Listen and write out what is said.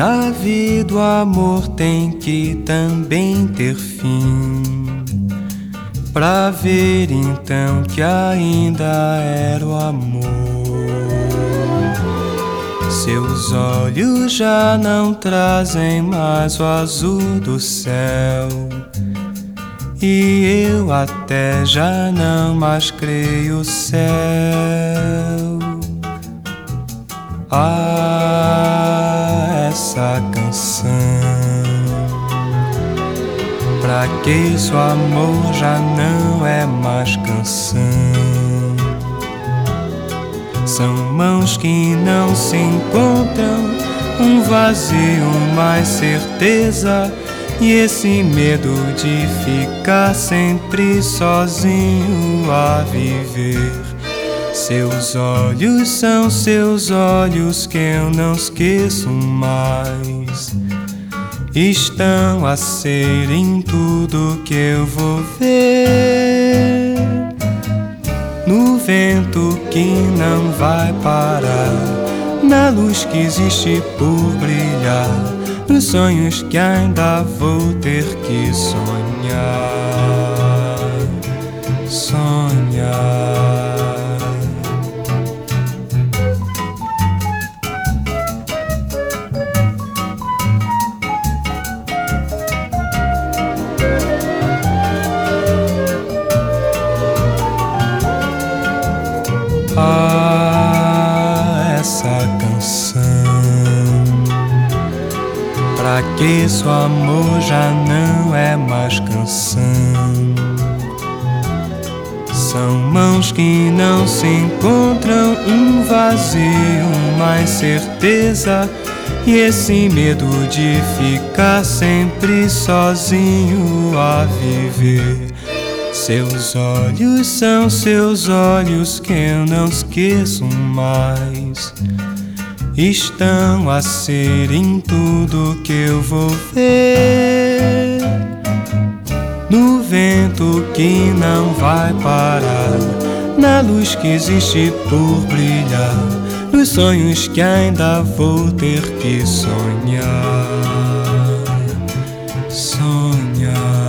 Na vida o amor tem que também ter fim. Pra ver então que ainda era o amor. Seus olhos já não trazem mais o azul do céu. E eu até já não mais creio o céu. Ah, essa canção. Pra que isso amor já não é mais canção? São mãos que não se encontram, um vazio, mais certeza e esse medo de ficar sempre sozinho a viver. Seus olhos são seus olhos que eu não esqueço mais estão a ser em tudo que eu vou ver. No vento que não vai parar, na luz que existe por brilhar, nos sonhos que ainda vou ter que sonhar. Sonhar. Ah, essa canção. Pra que isso amor já não é mais canção? São mãos que não se encontram, um vazio, mais certeza. E esse medo de ficar sempre sozinho a viver. Seus olhos são seus olhos que eu não esqueço mais. Estão a ser em tudo que eu vou ver. No vento que não vai parar, na luz que existe por brilhar, nos sonhos que ainda vou ter que sonhar. Sonhar.